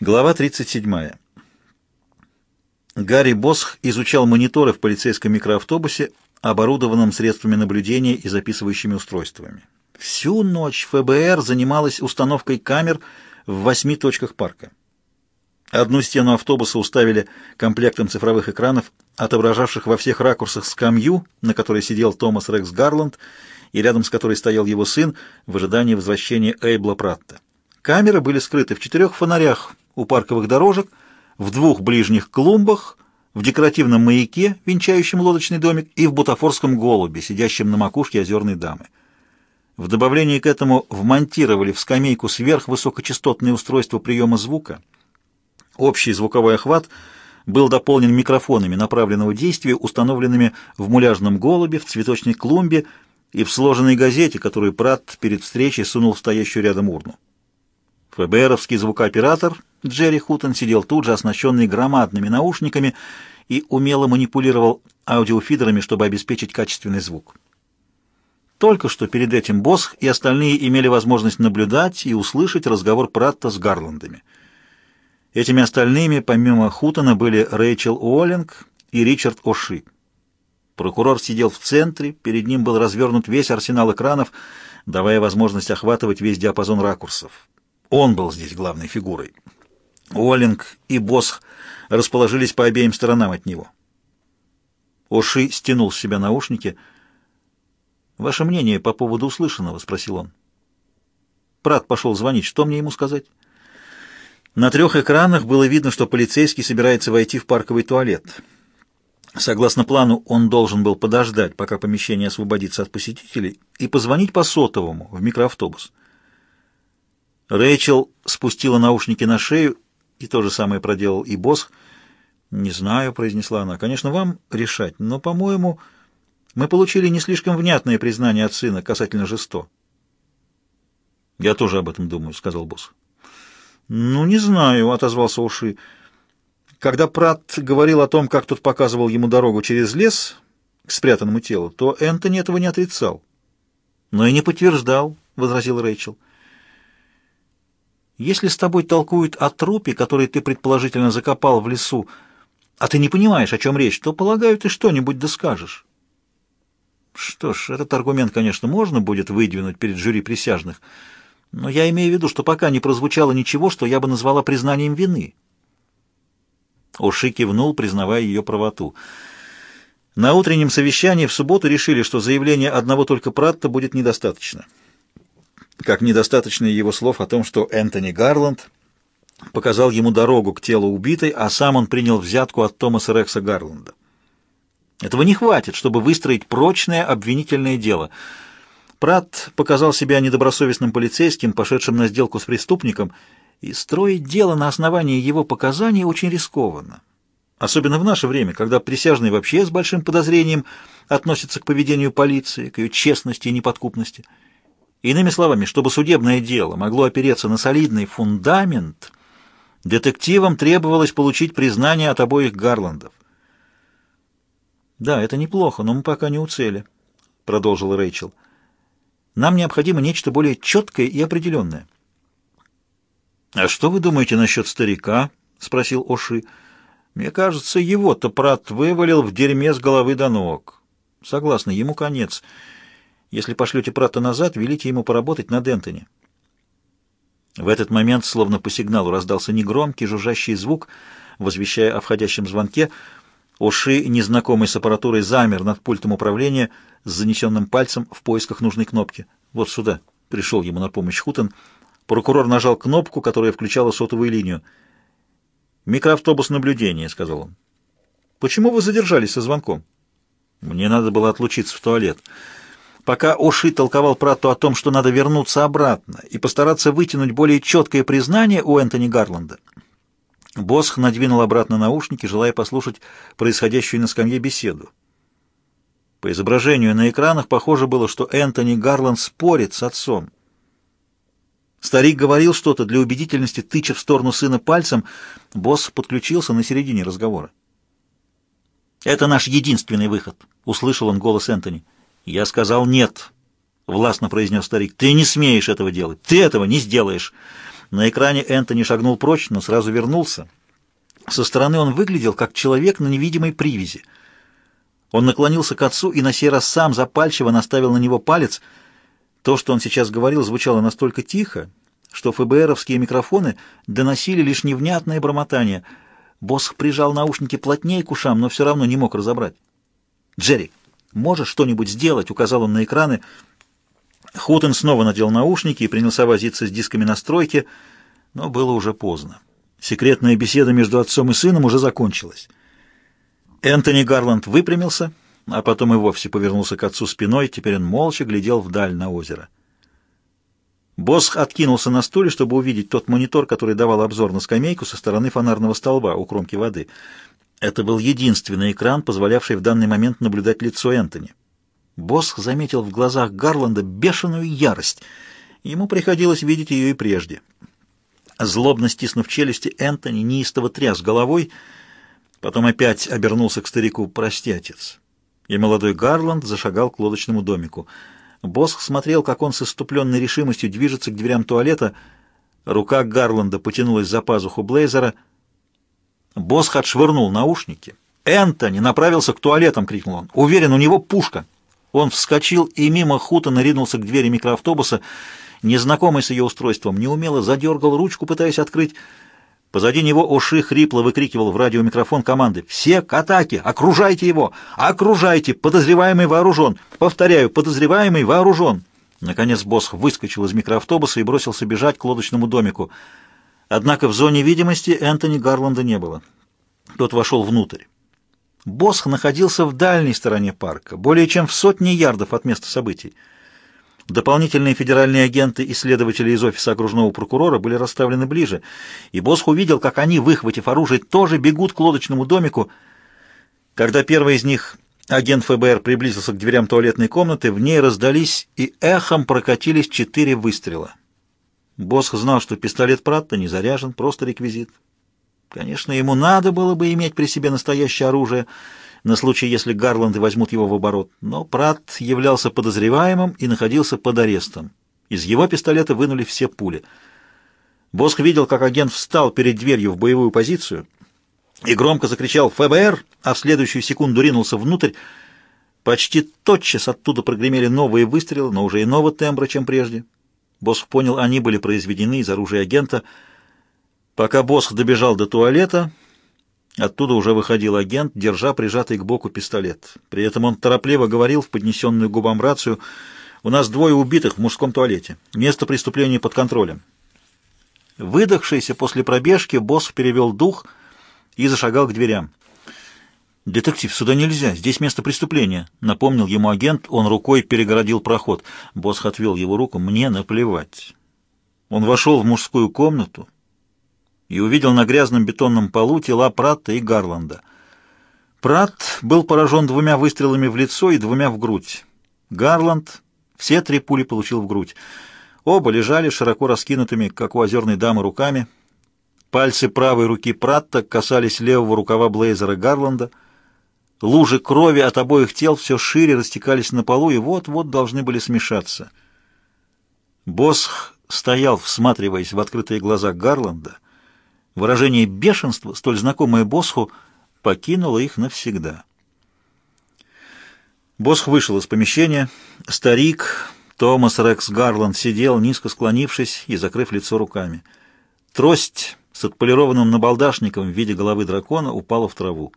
Глава 37. Гарри Босх изучал мониторы в полицейском микроавтобусе, оборудованном средствами наблюдения и записывающими устройствами. Всю ночь ФБР занималась установкой камер в восьми точках парка. Одну стену автобуса уставили комплектом цифровых экранов, отображавших во всех ракурсах скамью, на которой сидел Томас Рекс Гарланд, и рядом с которой стоял его сын в ожидании возвращения Эйбла Пратта. Камеры были скрыты в четырех фонарях у парковых дорожек, в двух ближних клумбах, в декоративном маяке, венчающем лодочный домик, и в бутафорском голубе, сидящем на макушке озерной дамы. В добавлении к этому вмонтировали в скамейку сверхвысокочастотные устройства приема звука. Общий звуковой охват был дополнен микрофонами направленного действия, установленными в муляжном голубе, в цветочной клумбе и в сложенной газете, которую Пратт перед встречей сунул в стоящую рядом урну. ФБРовский звукооператор Джерри Хутон сидел тут же, оснащенный громадными наушниками, и умело манипулировал аудиофидерами, чтобы обеспечить качественный звук. Только что перед этим Босх и остальные имели возможность наблюдать и услышать разговор Пратта с Гарландами. Этими остальными, помимо Хутона, были Рэйчел Уоллинг и Ричард Оши. Прокурор сидел в центре, перед ним был развернут весь арсенал экранов, давая возможность охватывать весь диапазон ракурсов. Он был здесь главной фигурой. Уоллинг и Босх расположились по обеим сторонам от него. Оши стянул с себя наушники. «Ваше мнение по поводу услышанного?» — спросил он. Прат пошел звонить. Что мне ему сказать? На трех экранах было видно, что полицейский собирается войти в парковый туалет. Согласно плану, он должен был подождать, пока помещение освободится от посетителей, и позвонить по сотовому в микроавтобус. Рэйчел спустила наушники на шею, и то же самое проделал и Босх. «Не знаю», — произнесла она, — «конечно, вам решать, но, по-моему, мы получили не слишком внятное признание от сына касательно жесто». «Я тоже об этом думаю», — сказал Босх. «Ну, не знаю», — отозвался Уши. Когда Пратт говорил о том, как тот показывал ему дорогу через лес к спрятанному телу, то Энтони этого не отрицал. «Но и не подтверждал», — возразил Рэйчел. Если с тобой толкуют о трупе, который ты предположительно закопал в лесу, а ты не понимаешь, о чем речь, то, полагаю, ты что-нибудь доскажешь. Что ж, этот аргумент, конечно, можно будет выдвинуть перед жюри присяжных, но я имею в виду, что пока не прозвучало ничего, что я бы назвала признанием вины. Уши кивнул, признавая ее правоту. На утреннем совещании в субботу решили, что заявление одного только Пратта будет недостаточно как недостаточно его слов о том, что Энтони Гарланд показал ему дорогу к телу убитой, а сам он принял взятку от Томаса Рекса Гарланда. Этого не хватит, чтобы выстроить прочное обвинительное дело. Прат показал себя недобросовестным полицейским, пошедшим на сделку с преступником, и строить дело на основании его показаний очень рискованно. Особенно в наше время, когда присяжные вообще с большим подозрением относятся к поведению полиции, к ее честности и неподкупности. Иными словами, чтобы судебное дело могло опереться на солидный фундамент, детективам требовалось получить признание от обоих Гарландов. «Да, это неплохо, но мы пока не у цели», — продолжил Рэйчел. «Нам необходимо нечто более четкое и определенное». «А что вы думаете насчет старика?» — спросил Оши. «Мне кажется, его-то Прат вывалил в дерьме с головы до ног. Согласна, ему конец». Если пошлете Пратта назад, велите ему поработать над Энтони». В этот момент, словно по сигналу, раздался негромкий жужжащий звук, возвещая о входящем звонке. Оши, незнакомый с аппаратурой, замер над пультом управления с занесенным пальцем в поисках нужной кнопки. «Вот сюда!» — пришел ему на помощь Хутон. Прокурор нажал кнопку, которая включала сотовую линию. «Микроавтобус наблюдения», — сказал он. «Почему вы задержались со звонком?» «Мне надо было отлучиться в туалет». Пока Оши толковал Прату о том, что надо вернуться обратно и постараться вытянуть более четкое признание у Энтони Гарланда, Босх надвинул обратно наушники, желая послушать происходящую на скамье беседу. По изображению на экранах похоже было, что Энтони Гарланд спорит с отцом. Старик говорил что-то для убедительности, тыча в сторону сына пальцем. Босс подключился на середине разговора. «Это наш единственный выход», — услышал он голос Энтони. «Я сказал нет», — властно произнес старик. «Ты не смеешь этого делать. Ты этого не сделаешь. На экране Энтони шагнул прочь, но сразу вернулся. Со стороны он выглядел, как человек на невидимой привязи. Он наклонился к отцу и на сей раз сам запальчиво наставил на него палец. То, что он сейчас говорил, звучало настолько тихо, что ФБРовские микрофоны доносили лишь невнятное бормотание. Босс прижал наушники плотнее к ушам, но все равно не мог разобрать. «Джерри, можешь что-нибудь сделать?» — указал он на экраны — Хутен снова надел наушники и принялся возиться с дисками настройки, но было уже поздно. Секретная беседа между отцом и сыном уже закончилась. Энтони Гарланд выпрямился, а потом и вовсе повернулся к отцу спиной, теперь он молча глядел вдаль на озеро. Босх откинулся на стуле, чтобы увидеть тот монитор, который давал обзор на скамейку со стороны фонарного столба у кромки воды. Это был единственный экран, позволявший в данный момент наблюдать лицо Энтони. Босх заметил в глазах Гарланда бешеную ярость. Ему приходилось видеть ее и прежде. Злобно стиснув челюсти, Энтони неистово тряс головой, потом опять обернулся к старику «Прости, отец». И молодой Гарланд зашагал к лодочному домику. Босх смотрел, как он с иступленной решимостью движется к дверям туалета. Рука Гарланда потянулась за пазуху Блейзера. Босх отшвырнул наушники. «Энтони направился к туалетам!» — крикнул он. «Уверен, у него пушка!» Он вскочил и мимо Хутона ринулся к двери микроавтобуса. Незнакомый с ее устройством неумело задергал ручку, пытаясь открыть. Позади него Оши хрипло выкрикивал в радиомикрофон команды. «Все к атаке! Окружайте его! Окружайте! Подозреваемый вооружен! Повторяю, подозреваемый вооружен!» Наконец босс выскочил из микроавтобуса и бросился бежать к лодочному домику. Однако в зоне видимости Энтони Гарланда не было. Тот вошел внутрь. Босх находился в дальней стороне парка, более чем в сотне ярдов от места событий. Дополнительные федеральные агенты и следователи из офиса окружного прокурора были расставлены ближе, и Босх увидел, как они, выхватив оружие, тоже бегут к лодочному домику. Когда первый из них, агент ФБР, приблизился к дверям туалетной комнаты, в ней раздались и эхом прокатились четыре выстрела. Босх знал, что пистолет Пратта не заряжен, просто реквизит. Конечно, ему надо было бы иметь при себе настоящее оружие на случай, если Гарланды возьмут его в оборот, но Пратт являлся подозреваемым и находился под арестом. Из его пистолета вынули все пули. Босх видел, как агент встал перед дверью в боевую позицию и громко закричал «ФБР!», а в следующую секунду ринулся внутрь. Почти тотчас оттуда прогремели новые выстрелы, но уже иного тембра, чем прежде. Босх понял, они были произведены из оружия агента — Пока Босх добежал до туалета, оттуда уже выходил агент, держа прижатый к боку пистолет. При этом он торопливо говорил в поднесенную губам рацию «У нас двое убитых в мужском туалете. Место преступления под контролем». Выдохшийся после пробежки, Босх перевел дух и зашагал к дверям. «Детектив, сюда нельзя, здесь место преступления», — напомнил ему агент, он рукой перегородил проход. Босх отвел его руку, «мне наплевать». Он вошел в мужскую комнату, и увидел на грязном бетонном полу тела Пратта и Гарланда. Пратт был поражен двумя выстрелами в лицо и двумя в грудь. Гарланд все три пули получил в грудь. Оба лежали широко раскинутыми, как у озерной дамы, руками. Пальцы правой руки Пратта касались левого рукава Блейзера Гарланда. Лужи крови от обоих тел все шире растекались на полу и вот-вот должны были смешаться. Босх стоял, всматриваясь в открытые глаза Гарланда, Выражение бешенства, столь знакомое Босху, покинуло их навсегда. Босх вышел из помещения. Старик Томас Рекс Гарланд сидел, низко склонившись и закрыв лицо руками. Трость с отполированным набалдашником в виде головы дракона упала в траву.